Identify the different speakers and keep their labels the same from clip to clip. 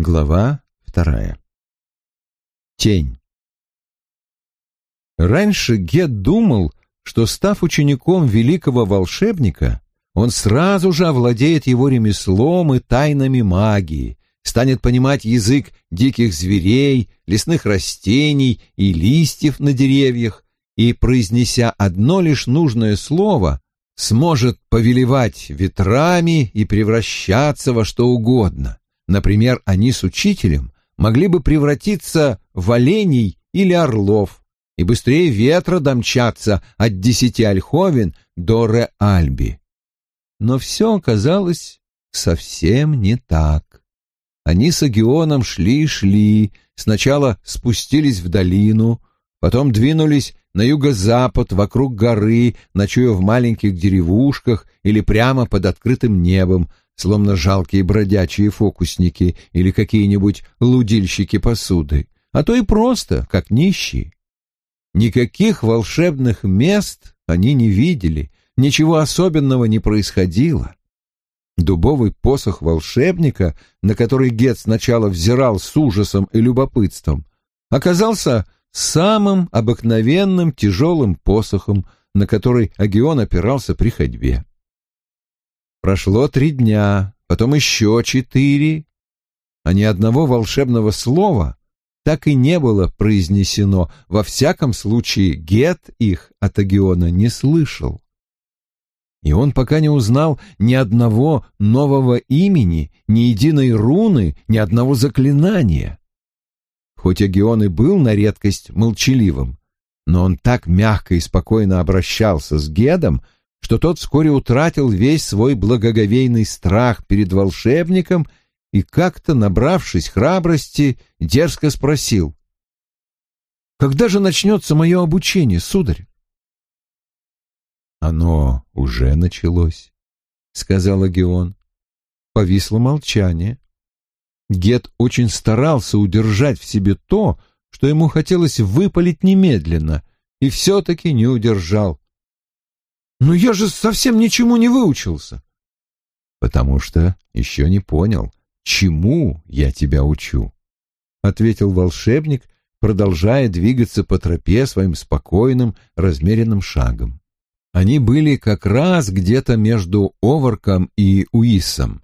Speaker 1: Глава вторая. Тень. Раньше Гет думал, что, став учеником великого волшебника, он сразу же овладеет его ремеслом и тайнами магии, станет понимать язык диких зверей, лесных растений и листьев на деревьях, и, произнеся одно лишь нужное слово, сможет повелевать ветрами и превращаться во что угодно. Например, они с учителем могли бы превратиться в оленей или орлов и быстрее ветра домчаться от десяти ольховен до Ре-Альби. Но все оказалось совсем не так. Они с Агионом шли-шли, сначала спустились в долину, потом двинулись на юго-запад, вокруг горы, ночуя в маленьких деревушках или прямо под открытым небом, словно жалкие бродячие фокусники или какие-нибудь лудильщики посуды, а то и просто, как нищие. Никаких волшебных мест они не видели, ничего особенного не происходило. Дубовый посох волшебника, на который Гет сначала взирал с ужасом и любопытством, оказался самым обыкновенным тяжелым посохом, на который Агион опирался при ходьбе. Прошло три дня, потом еще четыре, а ни одного волшебного слова так и не было произнесено. Во всяком случае, Гет их от Агиона не слышал. И он пока не узнал ни одного нового имени, ни единой руны, ни одного заклинания. Хоть Агион и был на редкость молчаливым, но он так мягко и спокойно обращался с Гедом, что тот вскоре утратил весь свой благоговейный страх перед волшебником и как-то, набравшись храбрости, дерзко спросил. «Когда же начнется мое обучение, сударь?» «Оно уже началось», — сказал Агион. Повисло молчание. Гет очень старался удержать в себе то, что ему хотелось выпалить немедленно, и все-таки не удержал. «Но я же совсем ничему не выучился!» «Потому что еще не понял, чему я тебя учу», — ответил волшебник, продолжая двигаться по тропе своим спокойным, размеренным шагом. Они были как раз где-то между Оварком и Уиссом.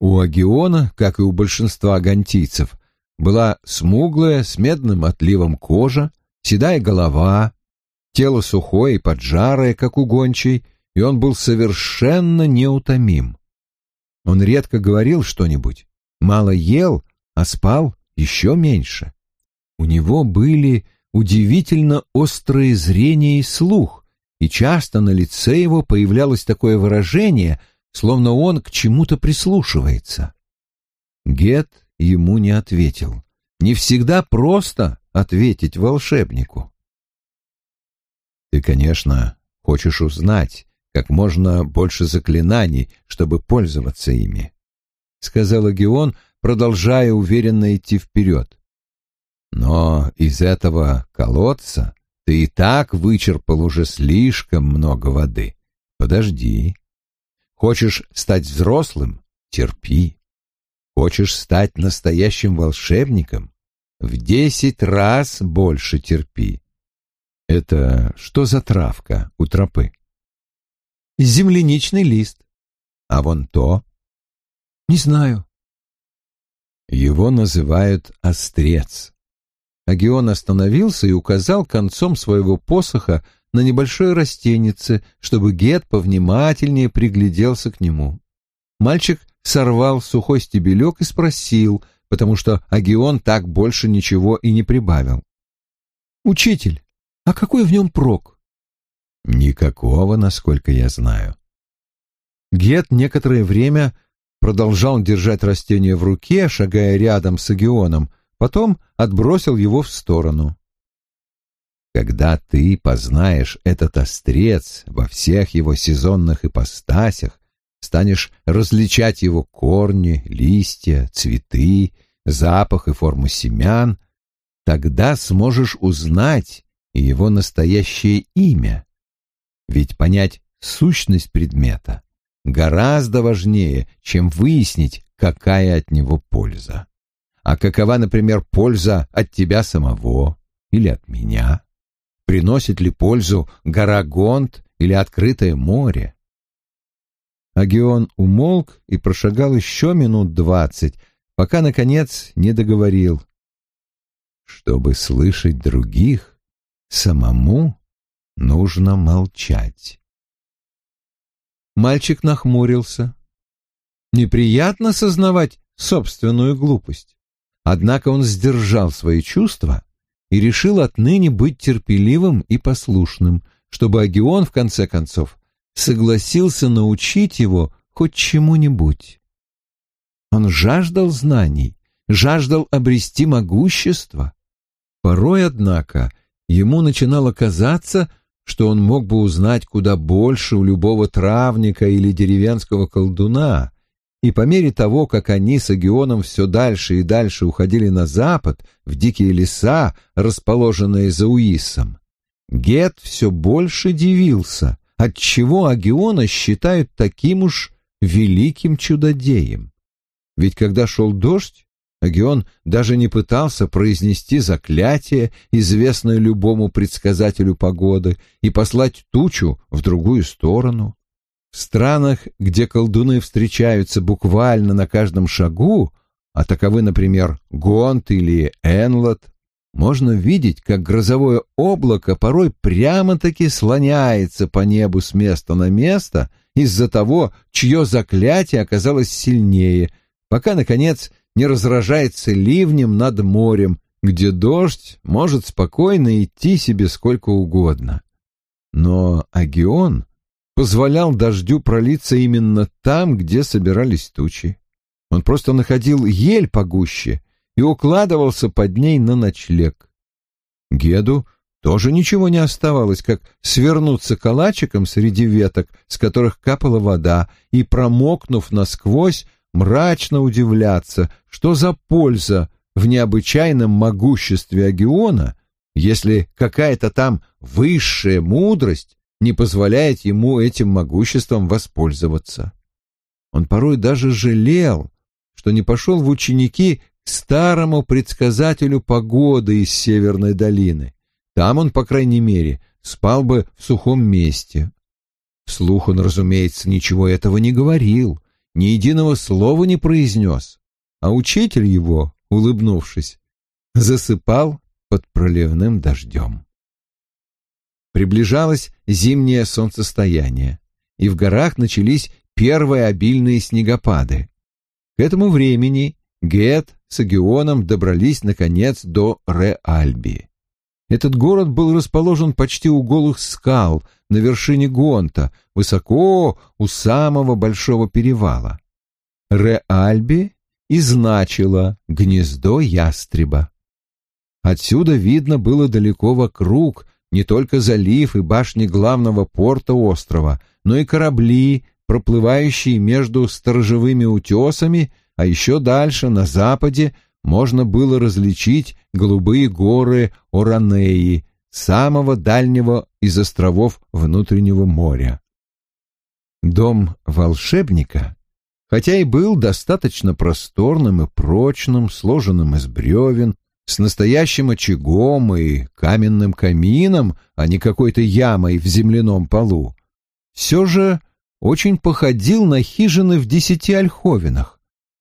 Speaker 1: У Агиона, как и у большинства гантийцев, была смуглая, с медным отливом кожа, седая голова, тело сухое и поджарое, как у гончей, и он был совершенно неутомим. Он редко говорил что-нибудь, мало ел, а спал еще меньше. У него были удивительно острые зрение и слух, и часто на лице его появлялось такое выражение — словно он к чему-то прислушивается. Гет ему не ответил. Не всегда просто ответить волшебнику. Ты, конечно, хочешь узнать как можно больше заклинаний, чтобы пользоваться ими, — сказал Геон, продолжая уверенно идти вперед. Но из этого колодца ты и так вычерпал уже слишком много воды. Подожди, Хочешь стать взрослым — терпи. Хочешь стать настоящим волшебником — в десять раз больше терпи. Это что за травка у тропы?
Speaker 2: Земляничный лист.
Speaker 1: А вон то?
Speaker 2: Не знаю.
Speaker 1: Его называют острец. Агион остановился и указал концом своего посоха на небольшое растенице, чтобы Гет повнимательнее пригляделся к нему. Мальчик сорвал сухой стебелек и спросил, потому что Агион так больше ничего и не прибавил.
Speaker 2: «Учитель, а какой в нем прок?»
Speaker 1: «Никакого, насколько я знаю». Гет некоторое время продолжал держать растение в руке, шагая рядом с Агионом, потом отбросил его в сторону. Когда ты познаешь этот острец во всех его сезонных ипостасях, станешь различать его корни, листья, цветы, запах и форму семян, тогда сможешь узнать его настоящее имя. Ведь понять сущность предмета гораздо важнее, чем выяснить, какая от него польза. А какова, например, польза от тебя самого или от меня? Приносит ли пользу гора Гонт или открытое море? Агион умолк и прошагал еще минут двадцать, пока, наконец, не договорил. Чтобы слышать других, самому нужно молчать. Мальчик нахмурился. Неприятно сознавать собственную глупость. Однако он сдержал свои чувства и решил отныне быть терпеливым и послушным, чтобы Агион, в конце концов, согласился научить его хоть чему-нибудь. Он жаждал знаний, жаждал обрести могущество. Порой, однако, ему начинало казаться, что он мог бы узнать куда больше у любого травника или деревенского колдуна, и по мере того, как они с Агионом все дальше и дальше уходили на запад, в дикие леса, расположенные за Уисом, Гет все больше дивился, отчего Агиона считают таким уж великим чудодеем. Ведь когда шел дождь, Агион даже не пытался произнести заклятие, известное любому предсказателю погоды, и послать тучу в другую сторону. В странах, где колдуны встречаются буквально на каждом шагу, а таковы, например, Гонт или Энлот, можно видеть, как грозовое облако порой прямо-таки слоняется по небу с места на место из-за того, чье заклятие оказалось сильнее, пока, наконец, не разражается ливнем над морем, где дождь может спокойно идти себе сколько угодно. Но Агион позволял дождю пролиться именно там, где собирались тучи. Он просто находил ель погуще и укладывался под ней на ночлег. Геду тоже ничего не оставалось, как свернуться калачиком среди веток, с которых капала вода, и, промокнув насквозь, мрачно удивляться, что за польза в необычайном могуществе Агиона, если какая-то там высшая мудрость не позволяет ему этим могуществом воспользоваться. Он порой даже жалел, что не пошел в ученики старому предсказателю погоды из Северной долины. Там он, по крайней мере, спал бы в сухом месте. Вслух он, разумеется, ничего этого не говорил, ни единого слова не произнес, а учитель его, улыбнувшись, засыпал под проливным дождем. Приближалось зимнее солнцестояние, и в горах начались первые обильные снегопады. К этому времени Гет с Агионом добрались, наконец, до Ре-Альби. Этот город был расположен почти у голых скал, на вершине Гонта, высоко у самого большого перевала. Ре-Альби и значило «гнездо ястреба». Отсюда видно было далеко вокруг не только залив и башни главного порта острова, но и корабли, проплывающие между сторожевыми утесами а еще дальше, на западе, можно было различить голубые горы Оранеи, самого дальнего из островов внутреннего моря. Дом волшебника, хотя и был достаточно просторным и прочным, сложенным из бревен, с настоящим очагом и каменным камином, а не какой-то ямой в земляном полу, все же очень походил на хижины в десяти ольховинах.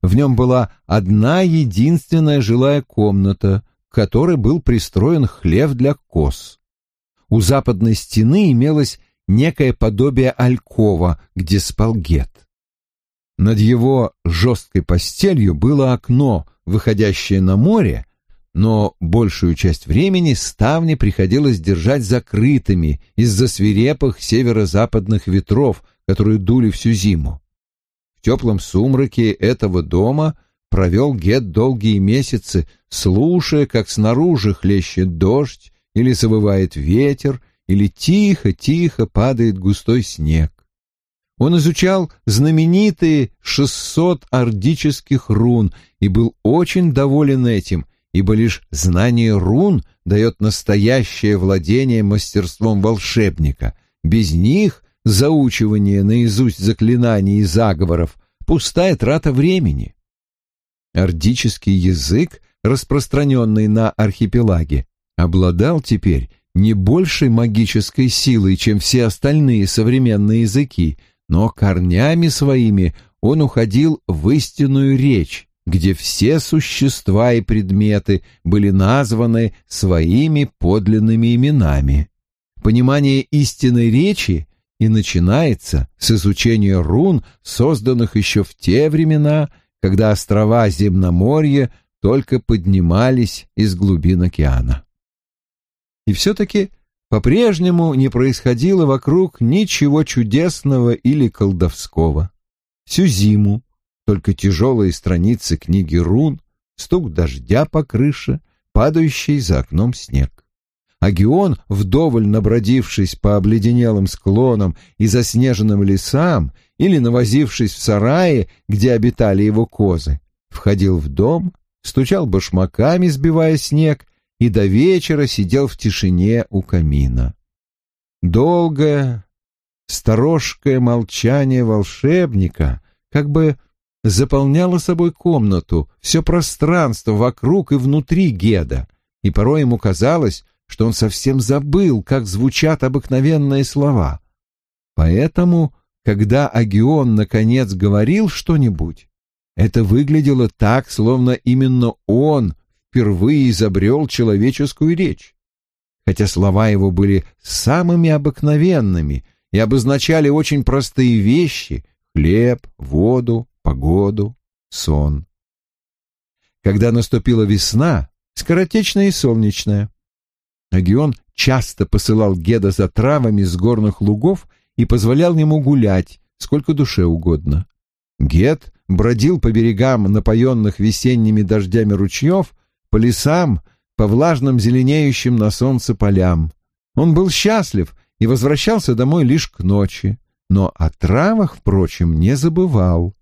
Speaker 1: В нем была одна единственная жилая комната, к которой был пристроен хлев для коз. У западной стены имелось некое подобие алькова, где спал Гет. Над его жесткой постелью было окно, выходящее на море, но большую часть времени ставни приходилось держать закрытыми из-за свирепых северо-западных ветров, которые дули всю зиму теплом сумраке этого дома провел Гет долгие месяцы, слушая, как снаружи хлещет дождь, или завывает ветер, или тихо-тихо падает густой снег. Он изучал знаменитые шестьсот ордических рун и был очень доволен этим, ибо лишь знание рун дает настоящее владение мастерством волшебника. Без них заучивание наизусть заклинаний и заговоров — пустая трата времени. Ордический язык, распространенный на архипелаге, обладал теперь не большей магической силой, чем все остальные современные языки, но корнями своими он уходил в истинную речь, где все существа и предметы были названы своими подлинными именами. Понимание истинной речи и начинается с изучения рун, созданных еще в те времена, когда острова Земноморья только поднимались из глубин океана. И все-таки по-прежнему не происходило вокруг ничего чудесного или колдовского. Всю зиму только тяжелые страницы книги рун, стук дождя по крыше, падающий за окном снег. Агион, вдоволь набродившись по обледенелым склонам и заснеженным лесам или навозившись в сарае, где обитали его козы, входил в дом, стучал башмаками, сбивая снег, и до вечера сидел в тишине у камина. Долгое, сторожкое молчание волшебника как бы заполняло собой комнату, все пространство вокруг и внутри Геда, и порой ему казалось, что он совсем забыл, как звучат обыкновенные слова. Поэтому, когда Агион наконец говорил что-нибудь, это выглядело так, словно именно он впервые изобрел человеческую речь. Хотя слова его были самыми обыкновенными и обозначали очень простые вещи — хлеб, воду, погоду, сон. Когда наступила весна, скоротечная и солнечная, Агион часто посылал Геда за травами с горных лугов и позволял ему гулять, сколько душе угодно. Гед бродил по берегам напоенных весенними дождями ручьев, по лесам, по влажным зеленеющим на солнце полям. Он был счастлив и возвращался домой лишь к ночи, но о травах, впрочем, не забывал.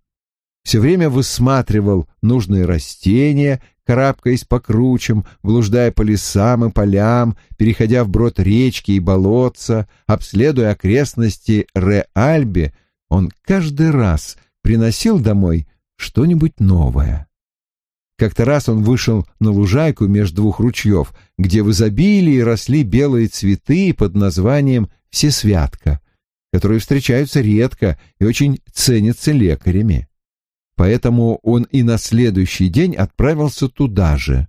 Speaker 1: Все время высматривал нужные растения, карабкаясь по кручам, блуждая по лесам и полям, переходя вброд речки и болотца, обследуя окрестности Ре-Альбе, он каждый раз приносил домой что-нибудь новое. Как-то раз он вышел на лужайку между двух ручьев, где в изобилии росли белые цветы под названием «всесвятка», которые встречаются редко и очень ценятся лекарями. Поэтому он и на следующий день отправился туда же.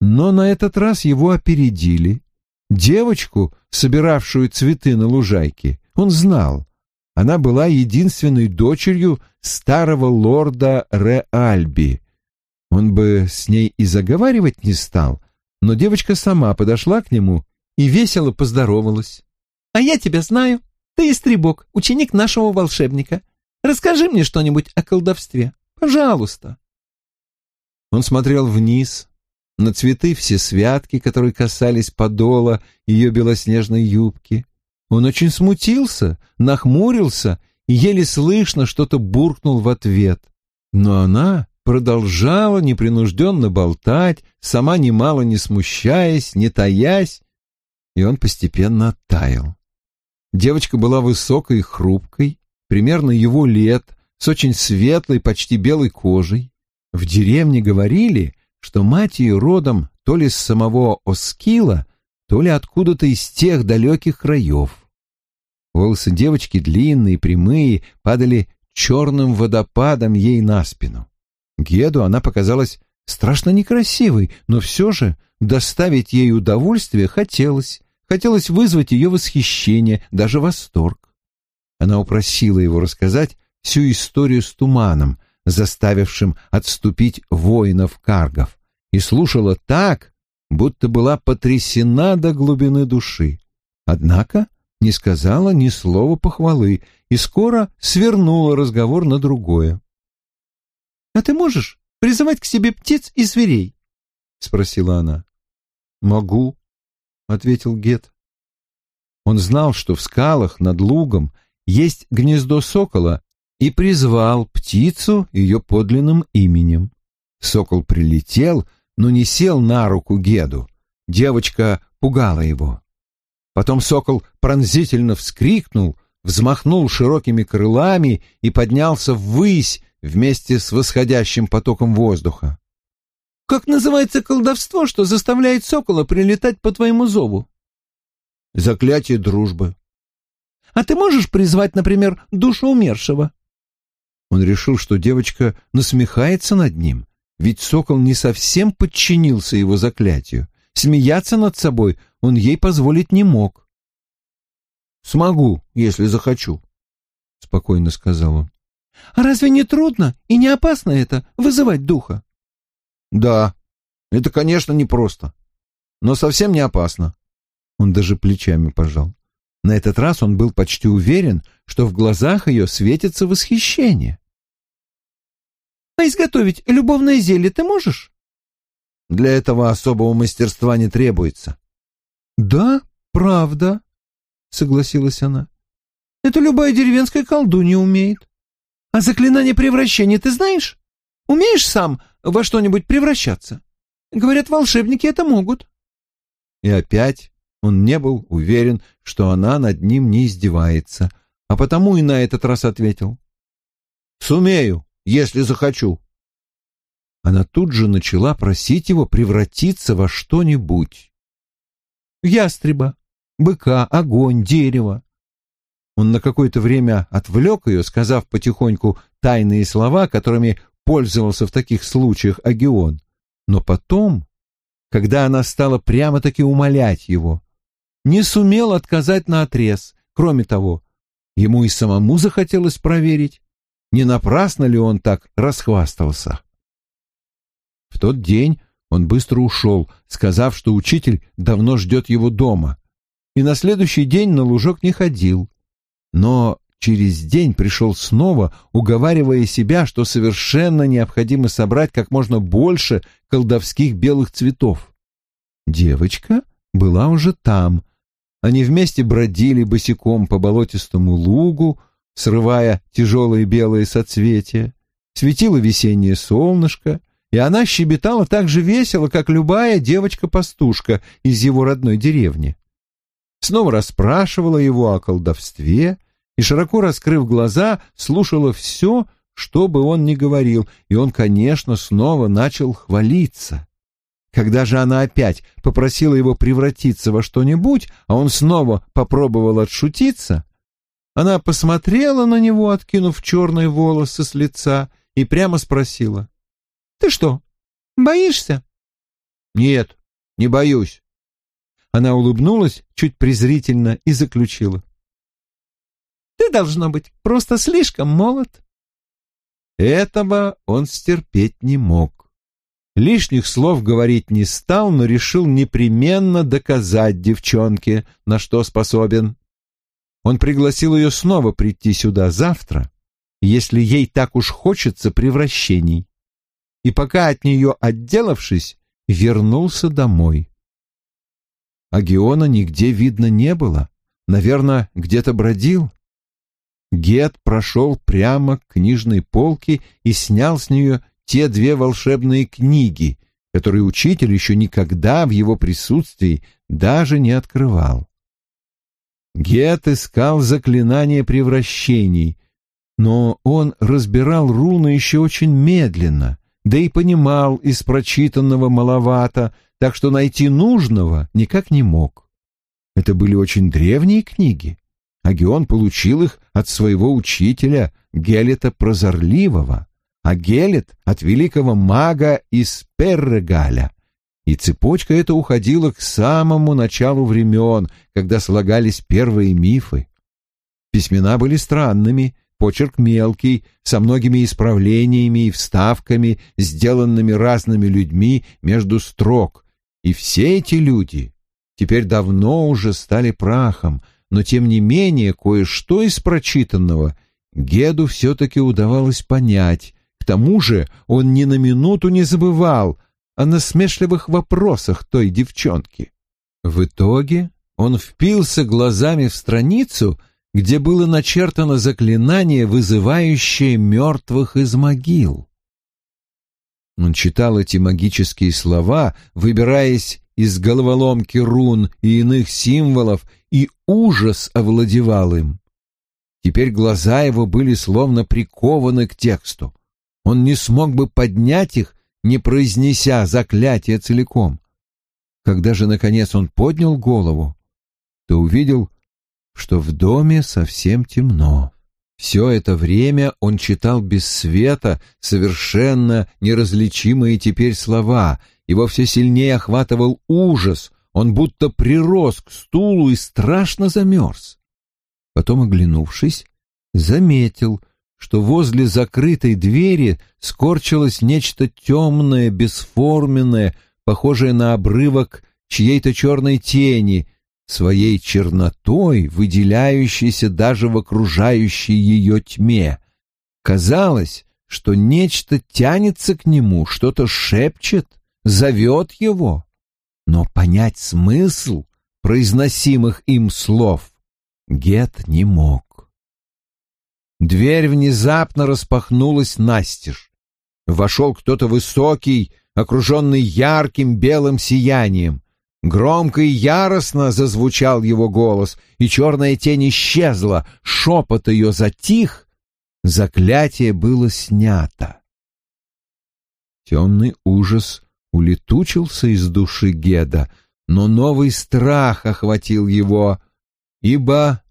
Speaker 1: Но на этот раз его опередили. Девочку, собиравшую цветы на лужайке, он знал. Она была единственной дочерью старого лорда Реальби, он бы с ней и заговаривать не стал, но девочка сама подошла к нему и весело поздоровалась. «А я тебя знаю. Ты истребок, ученик нашего волшебника. Расскажи мне что-нибудь о колдовстве. Пожалуйста». Он смотрел вниз, на цветы все святки, которые касались подола ее белоснежной юбки. Он очень смутился, нахмурился и еле слышно что-то буркнул в ответ. Но она продолжала непринужденно болтать, сама немало не смущаясь, не таясь, и он постепенно оттаял. Девочка была высокой и хрупкой, примерно его лет, с очень светлой, почти белой кожей. В деревне говорили, что мать ее родом то ли с самого Оскила, то ли откуда-то из тех далеких краев. Волосы девочки длинные, прямые, падали черным водопадом ей на спину. Геду она показалась страшно некрасивой, но все же доставить ей удовольствие хотелось. Хотелось вызвать ее восхищение, даже восторг. Она упросила его рассказать всю историю с туманом, заставившим отступить воинов-каргов, и слушала так, будто была потрясена до глубины души. Однако не сказала ни слова похвалы и скоро свернула разговор на другое. «А ты можешь призывать к себе птиц и зверей?» — спросила она. «Могу», — ответил Гет. Он знал, что в скалах над лугом есть гнездо сокола, и призвал птицу ее подлинным именем. Сокол прилетел, но не сел на руку Геду. Девочка пугала его. Потом сокол пронзительно вскрикнул, взмахнул широкими крылами и поднялся ввысь, вместе с восходящим потоком воздуха.
Speaker 2: «Как называется колдовство, что заставляет сокола прилетать по твоему зову?»
Speaker 1: «Заклятие дружбы».
Speaker 2: «А ты можешь призвать, например, душу умершего?»
Speaker 1: Он решил, что девочка насмехается над ним, ведь сокол не совсем подчинился его заклятию. Смеяться над собой он ей позволить не мог. «Смогу, если захочу», — спокойно сказал он.
Speaker 2: «А разве не трудно и не опасно это, вызывать духа?»
Speaker 1: «Да, это, конечно, непросто, но совсем не опасно». Он даже плечами пожал. На этот раз он был почти уверен, что в глазах ее светится восхищение.
Speaker 2: «А изготовить любовное зелье ты можешь?»
Speaker 1: «Для этого особого мастерства не требуется».
Speaker 2: «Да, правда», — согласилась она. «Это любая деревенская колдунья умеет. А заклинание превращения ты знаешь? Умеешь сам во что-нибудь превращаться? Говорят, волшебники это могут».
Speaker 1: И опять он не был уверен, что она над ним не издевается, а потому и на этот раз ответил. «Сумею, если захочу». Она тут же начала просить его превратиться во что-нибудь.
Speaker 2: «Ястреба, быка, огонь, дерево.
Speaker 1: Он на какое-то время отвлек ее, сказав потихоньку тайные слова, которыми пользовался в таких случаях Агион. Но потом, когда она стала прямо-таки умолять его, не сумел отказать на отрез. Кроме того, ему и самому захотелось проверить, не напрасно ли он так расхвастался. В тот день он быстро ушел, сказав, что учитель давно ждет его дома, и на следующий день на лужок не ходил. Но через день пришел снова, уговаривая себя, что совершенно необходимо собрать как можно больше колдовских белых цветов. Девочка была уже там. Они вместе бродили босиком по болотистому лугу, срывая тяжелые белые соцветия. Светило весеннее солнышко, и она щебетала так же весело, как любая девочка-пастушка из его родной деревни снова расспрашивала его о колдовстве и, широко раскрыв глаза, слушала все, что бы он ни говорил, и он, конечно, снова начал хвалиться. Когда же она опять попросила его превратиться во что-нибудь, а он снова попробовал отшутиться, она посмотрела на него, откинув черные волосы с лица, и прямо спросила. «Ты что, боишься?» «Нет, не боюсь. Она улыбнулась чуть презрительно и заключила. «Ты, должно быть, просто слишком молод». Этого он стерпеть не мог. Лишних слов говорить не стал, но решил непременно доказать девчонке, на что способен. Он пригласил ее снова прийти сюда завтра, если ей так уж хочется превращений. И пока от нее отделавшись, вернулся домой. А Геона нигде видно не было. Наверное, где-то бродил. Гет прошел прямо к книжной полке и снял с нее те две волшебные книги, которые учитель еще никогда в его присутствии даже не открывал. Гет искал заклинание превращений, но он разбирал руны еще очень медленно, да и понимал из прочитанного маловато, так что найти нужного никак не мог. Это были очень древние книги. Агион получил их от своего учителя Гелета Прозорливого, а Гелет — от великого мага из Перрегаля. И цепочка эта уходила к самому началу времен, когда слагались первые мифы. Письмена были странными, почерк мелкий, со многими исправлениями и вставками, сделанными разными людьми между строк, и все эти люди теперь давно уже стали прахом, но тем не менее кое-что из прочитанного Геду все-таки удавалось понять. К тому же он ни на минуту не забывал о насмешливых вопросах той девчонки. В итоге он впился глазами в страницу, где было начертано заклинание, вызывающее мертвых из могил. Он читал эти магические слова, выбираясь из головоломки рун и иных символов, и ужас овладевал им. Теперь глаза его были словно прикованы к тексту. Он не смог бы поднять их, не произнеся заклятие целиком. Когда же, наконец, он поднял голову, то увидел, что в доме совсем темно. Все это время он читал без света совершенно неразличимые теперь слова, его все сильнее охватывал ужас, он будто прирос к стулу и страшно замерз. Потом, оглянувшись, заметил, что возле закрытой двери скорчилось нечто темное, бесформенное, похожее на обрывок чьей-то черной тени, своей чернотой, выделяющейся даже в окружающей ее тьме. Казалось, что нечто тянется к нему, что-то шепчет, зовет его. Но понять смысл произносимых им слов Гет не мог. Дверь внезапно распахнулась настежь. Вошел кто-то высокий, окруженный ярким белым сиянием. Громко и яростно зазвучал его голос, и черная тень исчезла, шепот ее затих, заклятие было снято. Темный ужас улетучился из души Геда, но новый страх охватил его, ибо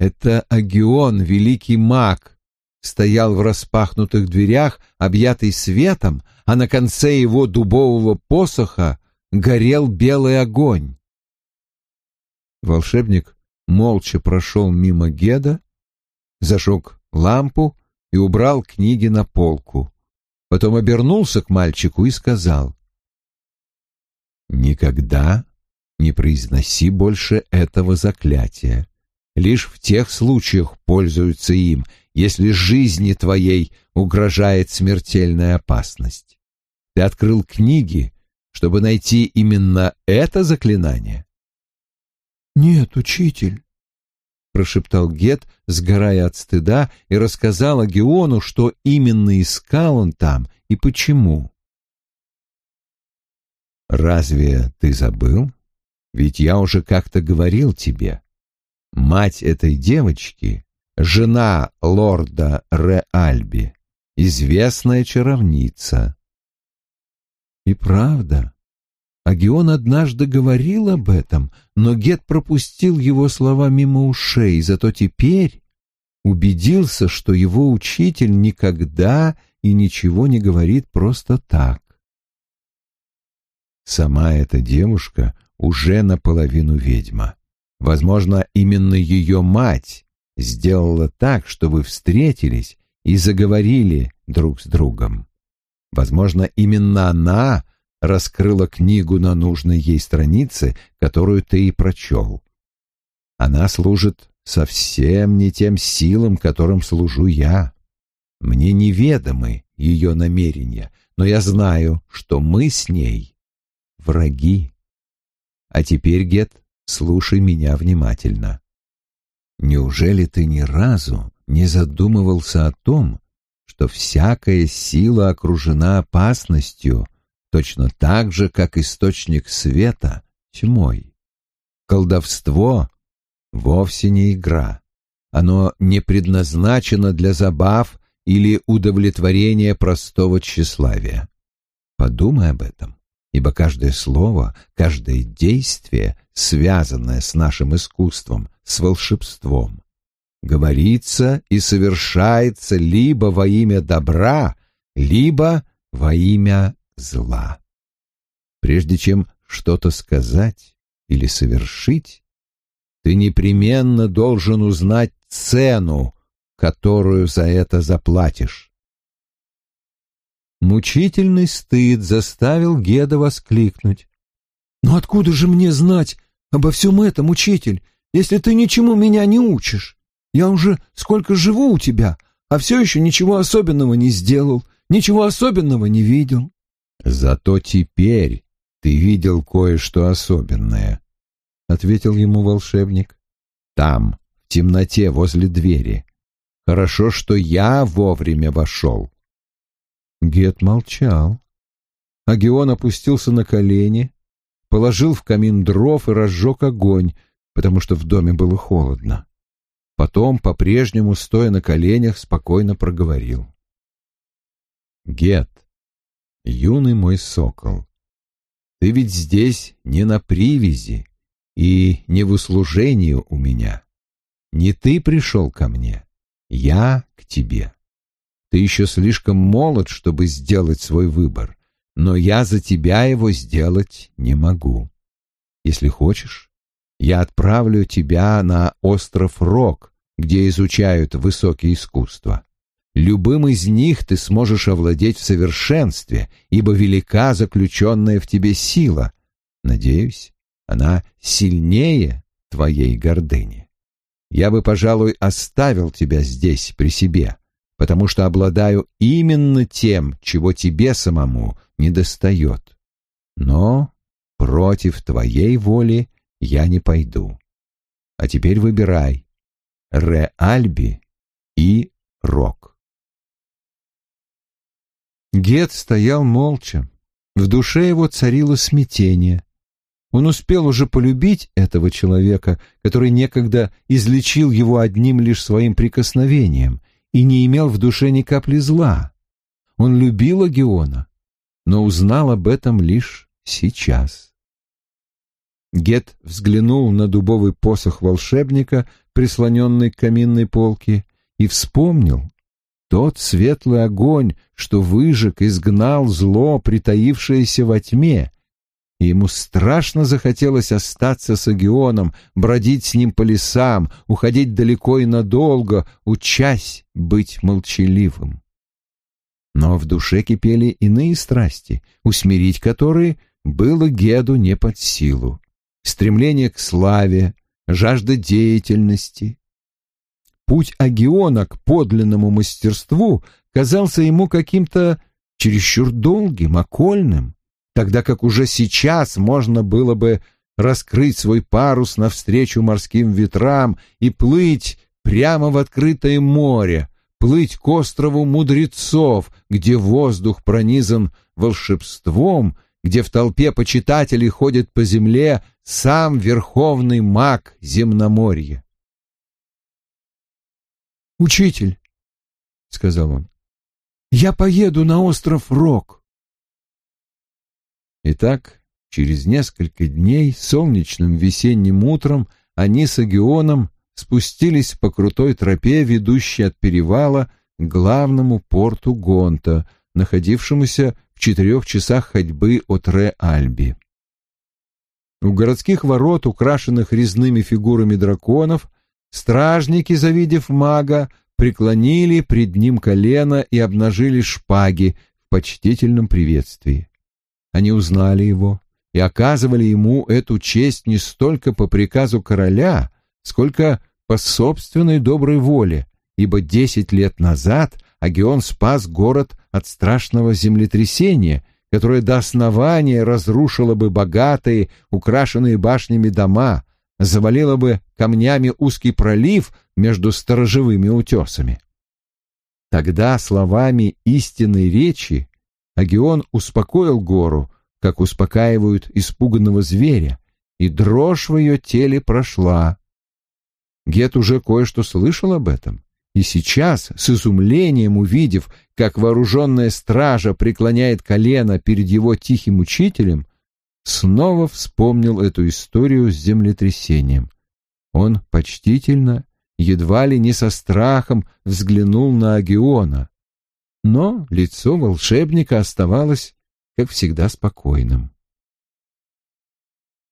Speaker 1: это Агион, великий маг, стоял в распахнутых дверях, объятый светом, а на конце его дубового посоха горел белый огонь. Волшебник молча прошел мимо Геда, зажег лампу и убрал книги на полку. Потом обернулся к мальчику и сказал, «Никогда не произноси больше этого заклятия. Лишь в тех случаях пользуются им, если жизни твоей угрожает смертельная опасность. Ты открыл книги, чтобы найти именно это заклинание?
Speaker 2: Нет, учитель, прошептал Гет, сгорая от стыда, и рассказал Агиону, что именно искал он там и почему. Разве ты забыл? Ведь я уже как-то говорил тебе. Мать этой девочки — жена лорда Реальби, известная чаровница. И правда, Агион однажды говорил об этом, но Гет пропустил его слова мимо ушей, зато теперь убедился, что его учитель никогда и ничего не говорит просто так. Сама эта девушка уже наполовину ведьма. Возможно, именно ее мать сделала так, что вы встретились и заговорили друг с другом. Возможно, именно она раскрыла книгу на нужной ей странице, которую ты и прочел. Она служит совсем не тем силам, которым служу я. Мне неведомы ее намерения, но я знаю, что мы с ней враги. А теперь, Гет, слушай меня внимательно. Неужели ты ни разу не задумывался о том, что всякая сила окружена опасностью, точно так же, как источник света — тьмой. Колдовство вовсе не игра. Оно не предназначено для забав или удовлетворения простого тщеславия. Подумай об этом, ибо каждое слово, каждое действие, связанное с нашим искусством, с волшебством, говорится и совершается либо во имя добра, либо во имя зла. Прежде чем что-то сказать или совершить, ты непременно должен узнать цену, которую за это заплатишь. Мучительный стыд заставил Геда воскликнуть. «Но откуда же мне знать обо всем этом, учитель, если ты ничему меня не учишь?» Я уже сколько живу у тебя, а все еще ничего особенного не сделал, ничего особенного не видел. Зато теперь ты видел кое-что особенное, — ответил ему волшебник. Там, в темноте возле двери. Хорошо, что я вовремя вошел. Гет молчал. Агион опустился на колени, положил в камин дров и разжег огонь, потому что в доме было холодно. Потом, по-прежнему, стоя на коленях, спокойно проговорил.
Speaker 1: Гет, юный мой сокол, ты ведь здесь не на привязи и не в услужении у меня. Не ты пришел ко мне, я к тебе. Ты еще слишком молод, чтобы сделать свой выбор, но я за тебя его сделать не могу. Если хочешь, я отправлю тебя на остров Рок, где изучают высокие искусства. Любым из них ты сможешь овладеть в совершенстве, ибо велика заключенная в тебе сила. Надеюсь, она сильнее твоей гордыни. Я бы, пожалуй, оставил тебя здесь при себе, потому что обладаю именно тем, чего тебе самому недостает. Но против твоей воли я не пойду. А теперь выбирай Ре Альби и Рок.
Speaker 2: Гет стоял молча. В душе его царило смятение. Он успел уже полюбить этого человека, который некогда излечил его одним лишь своим прикосновением и не имел в душе ни капли зла. Он любил Агиона, но узнал об этом лишь сейчас. Гет взглянул на дубовый посох волшебника, прислоненный к каминной полке, и вспомнил тот светлый огонь, что выжег и сгнал зло, притаившееся во тьме, и ему страшно захотелось остаться с Агионом, бродить с ним по лесам, уходить далеко и надолго, учась быть молчаливым. Но в душе кипели иные страсти, усмирить которые было Геду не под силу. Стремление к славе, жажда деятельности. Путь Агиона к подлинному мастерству казался ему каким-то чересчур долгим, окольным тогда как уже сейчас можно было бы раскрыть свой парус навстречу морским ветрам и плыть прямо в открытое море, плыть к острову мудрецов, где воздух пронизан волшебством, где в толпе почитателей ходит по земле сам верховный маг земноморья. «Учитель», — сказал он, — «я поеду на остров Рок».
Speaker 1: Итак, через несколько дней, солнечным весенним утром, они с Агионом спустились по крутой тропе, ведущей от перевала к главному порту Гонта, находившемуся в четырех часах ходьбы от Ре-Альби. У городских ворот, украшенных резными фигурами драконов, стражники, завидев мага, преклонили пред ним колено и обнажили шпаги в почтительном приветствии. Они узнали его и оказывали ему эту честь не столько по приказу короля, сколько по собственной доброй воле, ибо десять лет назад Агион спас город от страшного землетрясения, которое до основания разрушило бы богатые, украшенные башнями дома, завалило бы камнями узкий пролив между сторожевыми утесами. Тогда словами истинной речи Агион успокоил гору, как успокаивают испуганного зверя, и дрожь в ее теле прошла. Гет уже кое-что слышал об этом, и сейчас, с изумлением увидев, как вооруженная стража преклоняет колено перед его тихим учителем, снова вспомнил эту историю с землетрясением. Он почтительно, едва ли не со страхом, взглянул на Агиона, но лицо волшебника оставалось, как всегда, спокойным.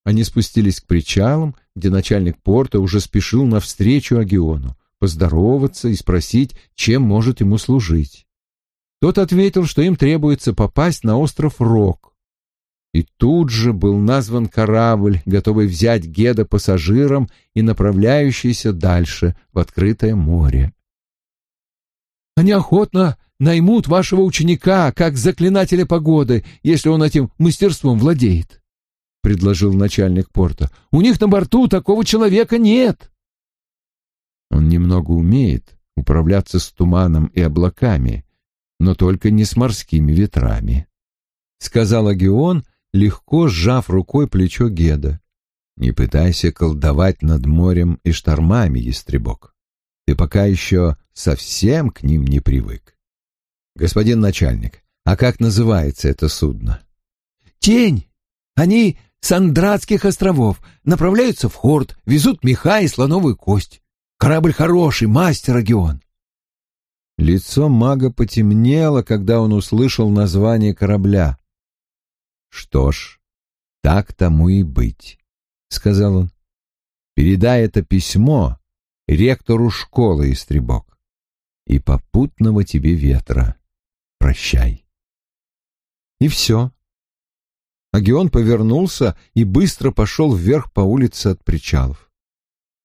Speaker 1: Они спустились к причалам, где начальник порта уже спешил навстречу Агиону, поздороваться и спросить, чем может ему служить. Тот ответил, что им требуется попасть на остров Рок. И тут же был назван корабль, готовый взять Геда пассажиром и направляющийся дальше в открытое море. «Они охотно наймут вашего ученика как заклинателя погоды, если он этим мастерством владеет», — предложил начальник порта. «У них на борту такого человека нет». Он немного умеет управляться с туманом и облаками, но только не с морскими ветрами, — сказал Агион, легко сжав рукой плечо Геда. Не пытайся колдовать над морем и штормами, ястребок. Ты пока еще совсем к ним не привык. Господин начальник, А как называется это судно?
Speaker 2: Тень. Они с Андратских островов. Направляются в Хорд, везут меха и слоновую кость. Корабль хороший, мастер Агион.
Speaker 1: Лицо мага потемнело, когда он услышал название корабля. «Что ж, так тому и быть», — сказал он. «Передай это письмо ректору школы, Истребок, и попутного тебе ветра. Прощай». И все. Агион повернулся и быстро пошел вверх по улице от причалов.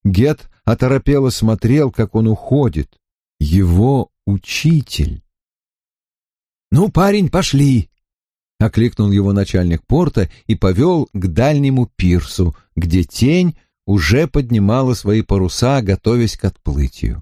Speaker 1: Гет оторопело смотрел, как он уходит. Его учитель.
Speaker 2: «Ну, парень, пошли!» — окликнул его начальник порта и повел к дальнему пирсу, где тень уже поднимала свои паруса, готовясь к отплытию.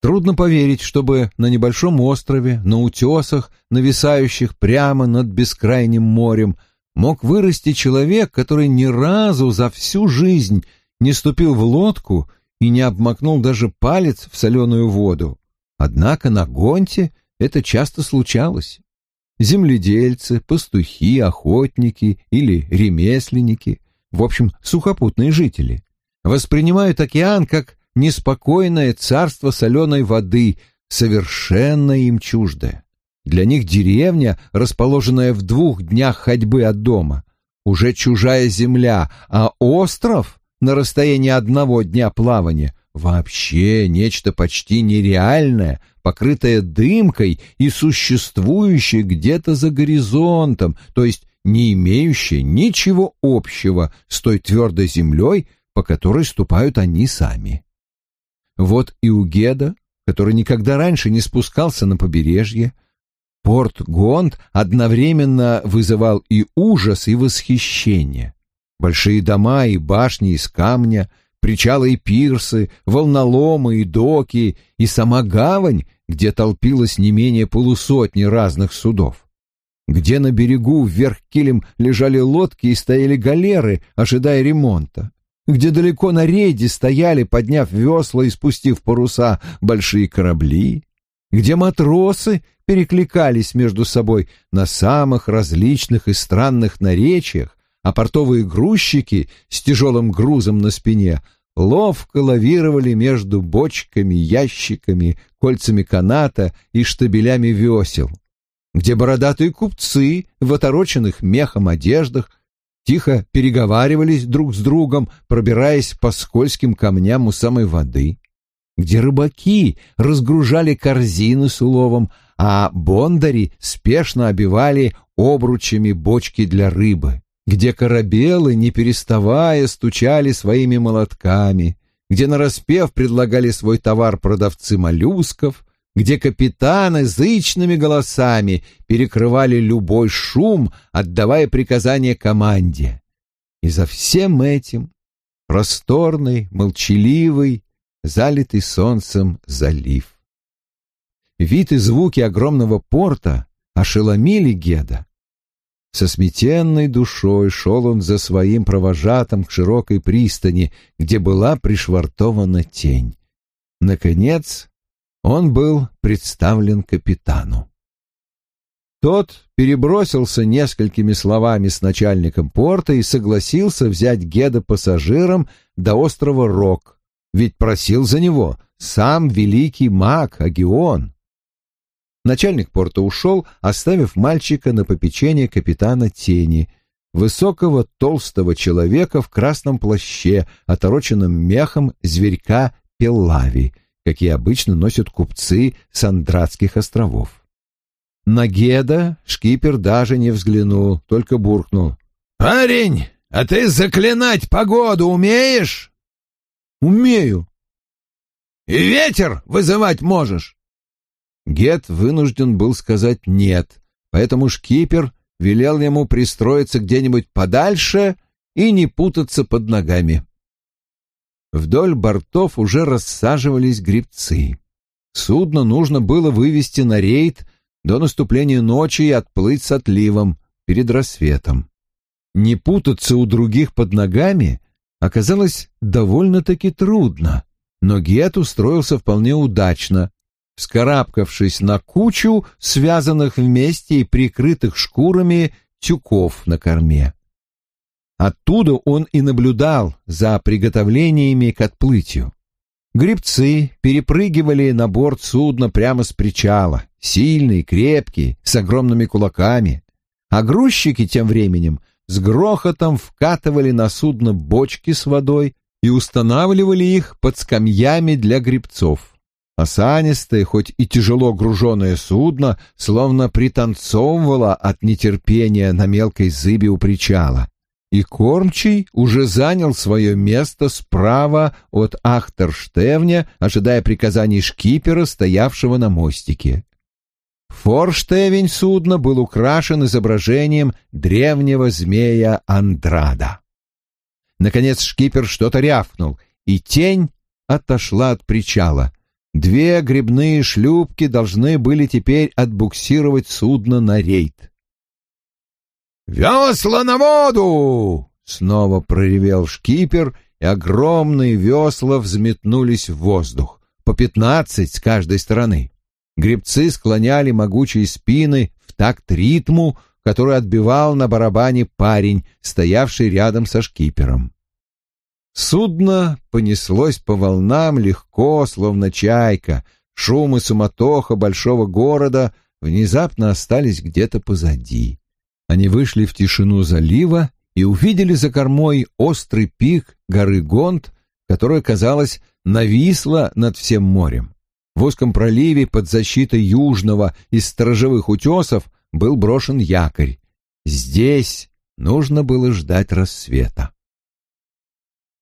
Speaker 2: Трудно поверить, чтобы на небольшом острове, на утесах, нависающих прямо над бескрайним морем, мог вырасти человек, который ни разу за всю жизнь не ступил в лодку и не обмакнул даже палец в соленую воду. Однако на Гонте это часто случалось. Земледельцы, пастухи, охотники или ремесленники, в общем, сухопутные жители, воспринимают океан как неспокойное царство соленой воды, совершенно им чуждое. Для них деревня, расположенная в двух днях ходьбы от дома, уже чужая земля, а остров на расстоянии одного дня плавания вообще нечто почти нереальное, покрытое дымкой и существующее где-то за горизонтом, то есть не имеющее ничего общего с той твердой землей, по которой ступают они сами. Вот и у Геда, который никогда раньше не спускался на побережье, порт Гонд одновременно вызывал и ужас, и восхищение. Большие дома и башни из камня, причалы и пирсы, волноломы и доки, и сама гавань, где толпилось не менее полусотни разных судов. Где на берегу вверх килем лежали лодки и стояли галеры, ожидая ремонта где далеко на рейде стояли, подняв весла и спустив паруса, большие корабли, где матросы перекликались между собой на самых различных и странных наречиях, а портовые грузчики с тяжелым грузом на спине ловко лавировали между бочками, ящиками, кольцами каната и штабелями весел, где бородатые купцы в отороченных мехом одеждах тихо переговаривались друг с другом, пробираясь по скользким камням у самой воды, где рыбаки разгружали корзины с уловом, а бондари спешно обивали обручами бочки для рыбы, где корабелы, не переставая, стучали своими молотками, где нараспев предлагали свой товар продавцы моллюсков, где капитаны зычными голосами перекрывали любой шум, отдавая приказания команде. И за всем этим просторный, молчаливый, залитый солнцем залив. Вид и звуки огромного порта ошеломили Геда. Со сметенной душой шел он за своим провожатым к широкой пристани, где была пришвартована тень. Наконец он был представлен капитану. Тот перебросился несколькими словами с начальником порта и согласился взять Геда пассажиром до острова Рок, ведь просил за него сам великий маг Агион. Начальник порта ушел, оставив мальчика на попечение капитана Тени, высокого толстого человека в красном плаще, отороченном мехом зверька Пеллави, какие обычно носят купцы с Андратских островов. На Геда шкипер даже не взглянул, только буркнул. «Парень, а ты заклинать погоду умеешь?» «Умею». «И ветер вызывать можешь?» Гед вынужден был сказать «нет», поэтому шкипер велел ему пристроиться где-нибудь подальше и не путаться под ногами. Вдоль бортов уже рассаживались грибцы. Судно нужно было вывести на рейд до наступления ночи и отплыть с отливом перед рассветом. Не путаться у других под ногами оказалось довольно-таки трудно, но Гет устроился вполне удачно.
Speaker 1: вскарабкавшись на кучу связанных вместе и прикрытых шкурами тюков на корме. Оттуда он и наблюдал за приготовлениями к отплытию. Гребцы перепрыгивали на борт судна прямо с причала, сильные, крепкие, с огромными кулаками, а грузчики тем временем с грохотом вкатывали на судно бочки с водой и устанавливали их под скамьями для гребцов. Осанистое, хоть и тяжело груженное судно, словно пританцовывало от нетерпения на мелкой зыбе у причала. И кормчий уже занял свое место справа от Ахтерштевня, ожидая приказаний шкипера, стоявшего на мостике. Форштевень судна был украшен изображением древнего змея Андрада. Наконец шкипер что-то рявкнул, и тень отошла от причала. Две грибные шлюпки должны были теперь отбуксировать судно на рейд. «Весла на воду!» — снова проревел шкипер, и огромные весла взметнулись в воздух, по пятнадцать с каждой стороны. Гребцы склоняли могучие спины в такт ритму, который отбивал на барабане парень, стоявший рядом со шкипером. Судно понеслось по волнам легко, словно чайка. Шум и суматоха большого города внезапно остались где-то позади. Они вышли в тишину залива и увидели за кормой острый пик горы Гонт, которая, казалось, нависла над всем морем. В узком проливе под защитой южного из сторожевых утесов был брошен якорь. Здесь нужно было ждать рассвета.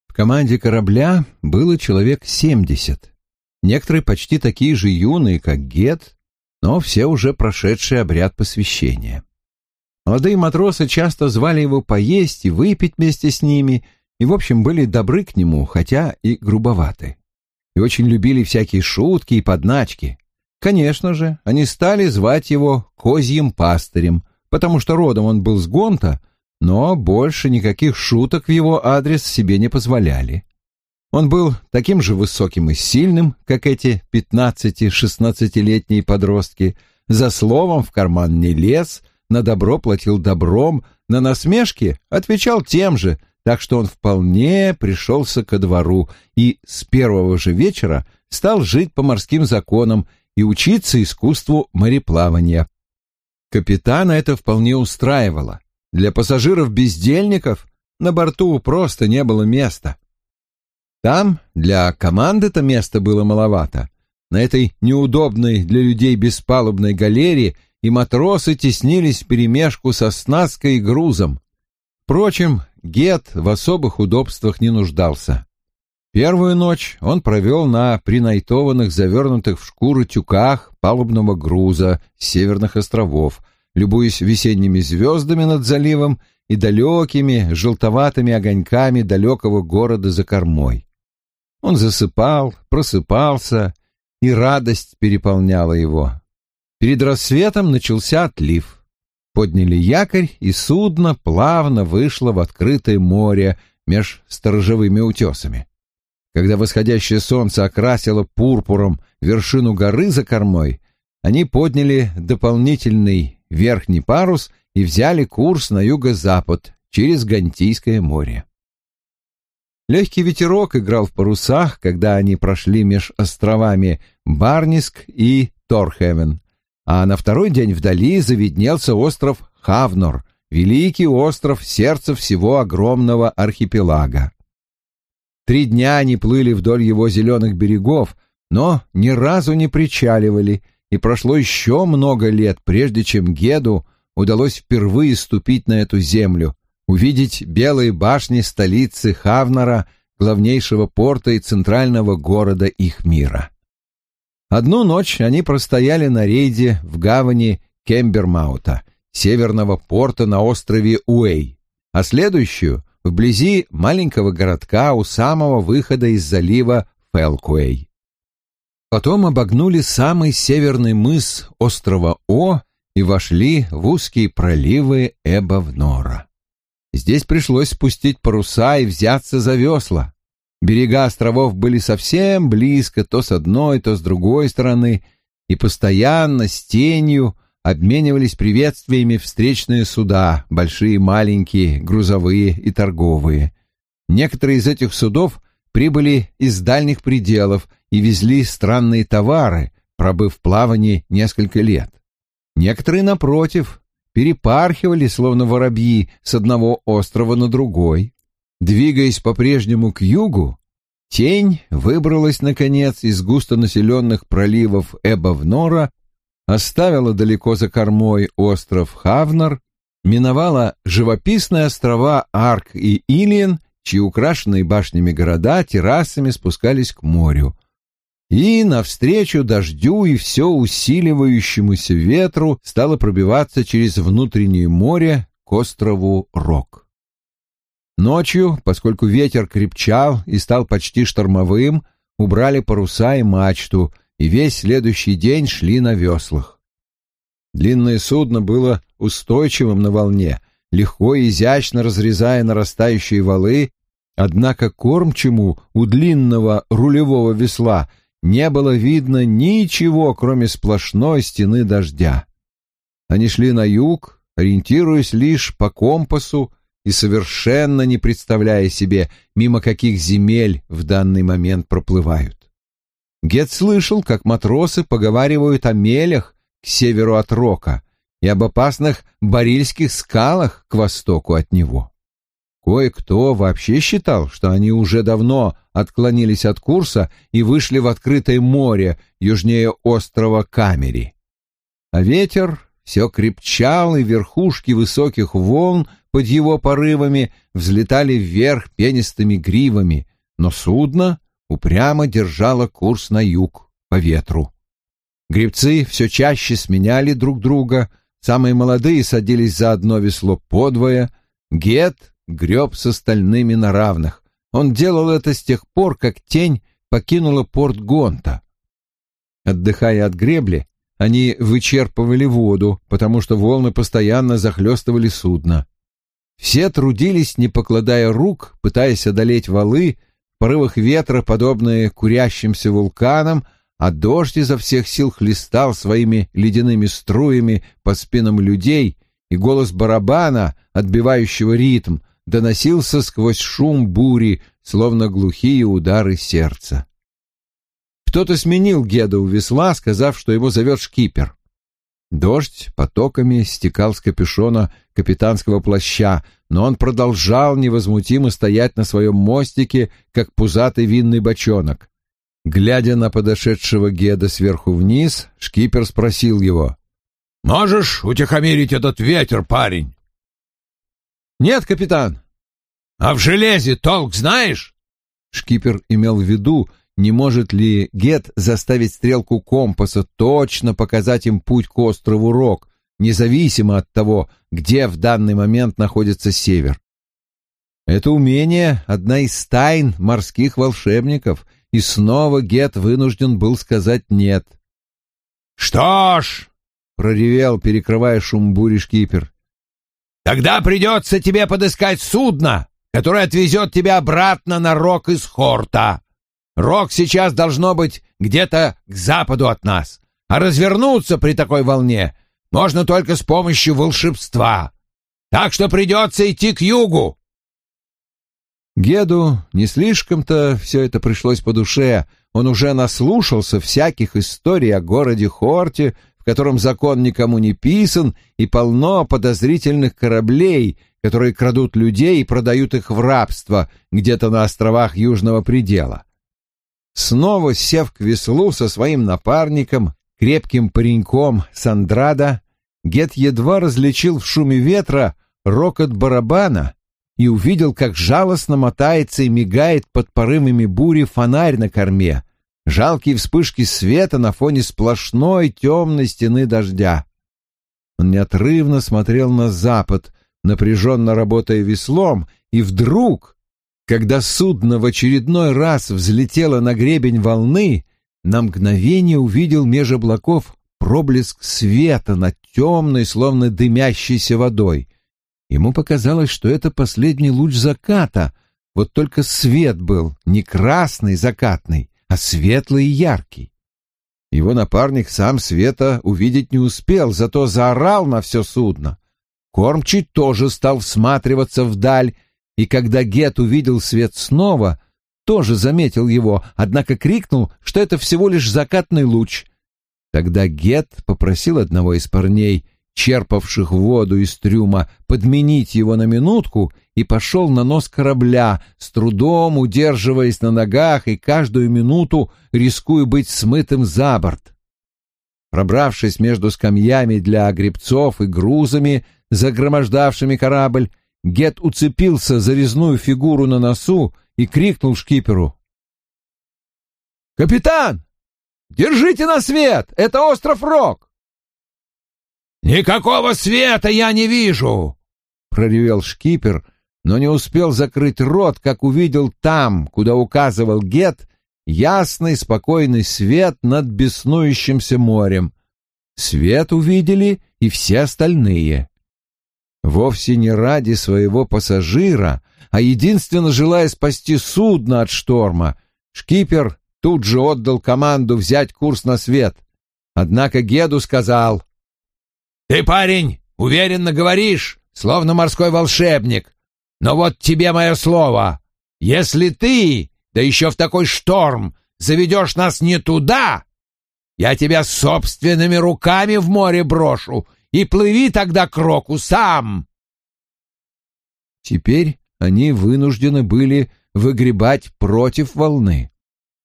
Speaker 1: В команде корабля было человек семьдесят. Некоторые почти такие же юные, как Гет, но все уже прошедшие обряд посвящения. Молодые матросы часто звали его поесть и выпить вместе с ними, и, в общем, были добры к нему, хотя и грубоваты и очень любили всякие шутки и подначки. Конечно же, они стали звать его Козьим пастырем, потому что родом он был с Гонта, но больше никаких шуток в его адрес себе не позволяли. Он был таким же высоким и сильным, как эти пятнадцати-шестнадцатилетние подростки, за словом в карман не лез, на добро платил добром, на насмешки отвечал тем же, так что он вполне пришелся ко двору и с первого же вечера стал жить по морским законам и учиться искусству мореплавания. Капитана это вполне устраивало. Для пассажиров-бездельников на борту просто не было места. Там для команды-то места было маловато. На этой неудобной для людей беспалубной галере и матросы теснились вперемешку со снаской и грузом. Впрочем, Гет в особых удобствах не нуждался. Первую ночь он провел на принайтованных, завернутых в шкуры тюках палубного груза с северных островов, любуясь весенними звездами над заливом и далекими желтоватыми огоньками далекого города за кормой. Он засыпал, просыпался, и радость переполняла его. Перед рассветом начался отлив. Подняли якорь, и судно плавно вышло в открытое море меж сторожевыми утесами. Когда восходящее солнце окрасило пурпуром вершину горы за кормой, они подняли дополнительный верхний парус и взяли курс на юго-запад через Гантийское море. Легкий ветерок играл в парусах, когда они прошли меж островами Барниск и Торхевен, а на второй день вдали завиднелся остров Хавнор, великий остров, сердце всего огромного архипелага. Три дня они плыли вдоль его зеленых берегов, но ни разу не причаливали, и прошло еще много лет, прежде чем Геду удалось впервые ступить на эту землю, увидеть белые башни столицы Хавнора, главнейшего порта и центрального города их мира. Одну ночь они простояли на рейде в гавани Кембермаута, северного порта на острове Уэй, а следующую — вблизи маленького городка у самого выхода из залива Фелкуэй. Потом обогнули самый северный мыс острова О и вошли в узкие проливы Эбавнора. Здесь пришлось спустить паруса и взяться за весла. Берега островов были совсем близко, то с одной, то с другой стороны, и постоянно с тенью обменивались приветствиями встречные суда, большие, маленькие, грузовые и торговые. Некоторые из этих судов прибыли из дальних пределов и везли странные товары, пробыв в плавании несколько лет. Некоторые, напротив, перепархивали, словно воробьи, с одного острова на другой. Двигаясь по-прежнему к югу, тень выбралась, наконец, из густонаселенных проливов Эбавнора, оставила далеко за кормой остров Хавнар, миновала живописные острова Арк и Илиен, чьи украшенные башнями города террасами спускались к морю, и навстречу дождю и все усиливающемуся ветру стало пробиваться через внутреннее море к острову Рок. Ночью, поскольку ветер крепчал и стал почти штормовым, убрали паруса и мачту, и весь следующий день шли на веслах. Длинное судно было устойчивым на волне, легко и изящно разрезая нарастающие валы, однако кормчему у длинного рулевого весла не было видно ничего, кроме сплошной стены дождя. Они шли на юг, ориентируясь лишь по компасу и совершенно не представляя себе, мимо каких земель в данный момент проплывают. Гет слышал, как матросы поговаривают о мелях к северу от Рока и об опасных барильских скалах к востоку от него. Кое-кто вообще считал, что они уже давно отклонились от курса и вышли в открытое море южнее острова Камери. А ветер все крепчал, и верхушки высоких волн под его порывами взлетали вверх пенистыми гривами, но судно упрямо держало курс на юг по ветру. Гребцы все чаще сменяли друг друга, самые молодые садились за одно весло подвое, Гет греб с остальными на равных. Он делал это с тех пор, как тень покинула порт Гонта. Отдыхая от гребли, они вычерпывали воду, потому что волны постоянно захлестывали судно. Все трудились, не покладая рук, пытаясь одолеть валы, в порывах ветра, подобные курящимся вулканам, а дождь изо всех сил хлестал своими ледяными струями по спинам людей, и голос барабана, отбивающего ритм, доносился сквозь шум бури, словно глухие удары сердца. Кто-то сменил Геда у весла, сказав, что его зовет шкипер. Дождь потоками стекал с капюшона капитанского плаща, но он продолжал невозмутимо стоять на своем мостике, как пузатый винный бочонок. Глядя на подошедшего Геда сверху вниз, шкипер спросил его. «Можешь утихомирить этот ветер, парень?» «Нет, капитан». «А в железе толк знаешь?» Шкипер имел в виду, не может ли Гет заставить стрелку компаса точно показать им путь к острову Рок, независимо от того, где в данный момент находится север. Это умение — одна из тайн морских волшебников, и снова Гет вынужден был сказать «нет». «Что ж», — проревел, перекрывая шум бури шкипер, Тогда придется тебе подыскать судно, которое отвезет тебя обратно на Рок из Хорта. Рок сейчас должно быть где-то к западу от нас, а развернуться при такой волне можно только с помощью волшебства. Так что придется идти к югу. Геду не слишком-то все это пришлось по душе. Он уже наслушался всяких историй о городе Хорте, котором закон никому не писан, и полно подозрительных кораблей, которые крадут людей и продают их в рабство где-то на островах Южного предела. Снова сев к веслу со своим напарником, крепким пареньком Сандрада, Гет едва различил в шуме ветра рокот барабана и увидел, как жалостно мотается и мигает под порывами бури фонарь на корме, жалкие вспышки света на фоне сплошной темной стены дождя. Он неотрывно смотрел на запад, напряженно работая веслом, и вдруг, когда судно в очередной раз взлетело на гребень волны, на мгновение увидел меж облаков проблеск света над темной, словно дымящейся водой. Ему показалось, что это последний луч заката, вот только свет был не красный закатный, а светлый и яркий. Его напарник сам света увидеть не успел, зато заорал на все судно. Кормчий тоже стал всматриваться вдаль, и когда Гет увидел свет снова, тоже заметил его, однако крикнул, что это всего лишь закатный луч. Тогда Гет попросил одного из парней, черпавших воду из трюма, подменить его на минутку и пошел на нос корабля, с трудом удерживаясь на ногах и каждую минуту рискуя быть смытым за борт. Пробравшись между скамьями для гребцов и грузами, загромождавшими корабль, Гет уцепился за резную фигуру на носу и крикнул шкиперу. «Капитан, держите на свет! Это остров Рок!»
Speaker 3: «Никакого света я не вижу!» — проревел шкипер, но не успел закрыть рот, как увидел там, куда указывал Гет, ясный спокойный свет над беснующимся морем. Свет увидели и все остальные. Вовсе не ради своего пассажира, а единственно желая спасти судно от шторма, шкипер тут же отдал команду взять курс на свет. Однако Геду сказал, «Ты, парень, уверенно говоришь, словно морской волшебник, но вот тебе мое слово. Если ты, да еще в такой шторм, заведешь нас не туда, я тебя собственными руками в море брошу, и плыви тогда к Року сам. Теперь они вынуждены были выгребать против волны.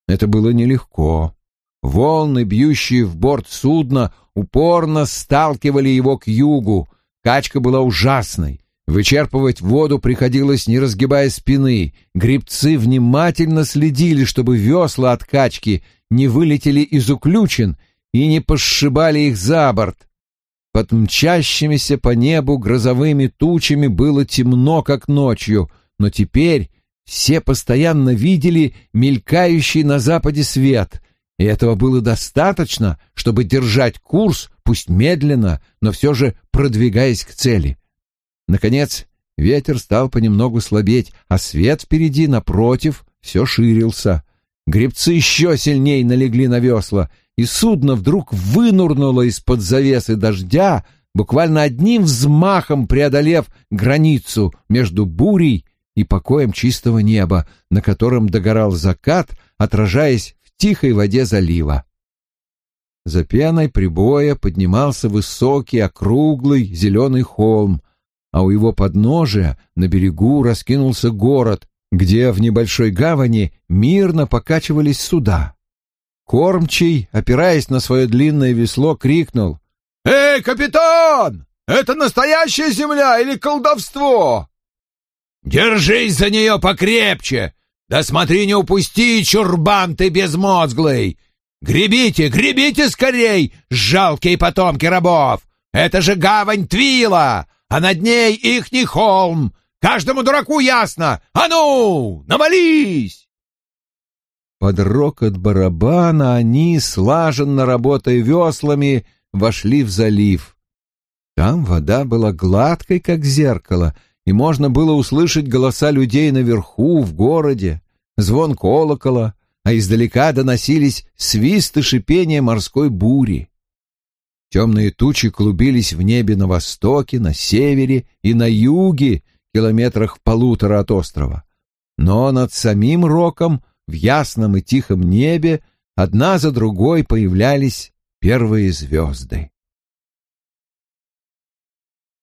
Speaker 3: Это было нелегко. Волны, бьющие в борт судна, упорно сталкивали его к югу. Качка была ужасной. Вычерпывать воду приходилось, не разгибая спины. Грибцы внимательно следили, чтобы весла от качки не вылетели из уключен и не пошибали их за борт. Под мчащимися по небу грозовыми тучами было темно, как ночью, но теперь все постоянно видели мелькающий на западе свет, и этого было достаточно, чтобы держать курс, пусть медленно, но все же продвигаясь к цели. Наконец, ветер стал понемногу слабеть, а свет впереди, напротив, все ширился. Гребцы еще сильнее налегли на весла, и судно вдруг вынурнуло из-под завесы дождя, буквально одним взмахом преодолев границу между бурей и покоем чистого неба, на котором догорал закат, отражаясь в тихой воде залива. За пеной прибоя поднимался высокий, округлый зеленый холм, а у его подножия на берегу раскинулся город, где в небольшой гавани мирно покачивались суда. Кормчий, опираясь на свое длинное весло, крикнул. «Эй, капитан! Это настоящая земля или колдовство?» «Держись за нее покрепче! Да смотри, не упусти, чурбан ты безмозглый! Гребите, гребите скорей, жалкие потомки рабов! Это же гавань Твила, а над ней ихний холм! Каждому дураку ясно! А ну, навались!» Под рокот барабана они, слаженно работая веслами, вошли в залив. Там вода была гладкой, как зеркало, и можно было услышать голоса людей наверху, в городе, звон колокола, а издалека доносились свист и шипение морской бури. Темные тучи клубились в небе на востоке, на севере и на юге, километрах в полутора от острова. Но над самим роком в ясном и тихом небе одна за другой появлялись первые звезды.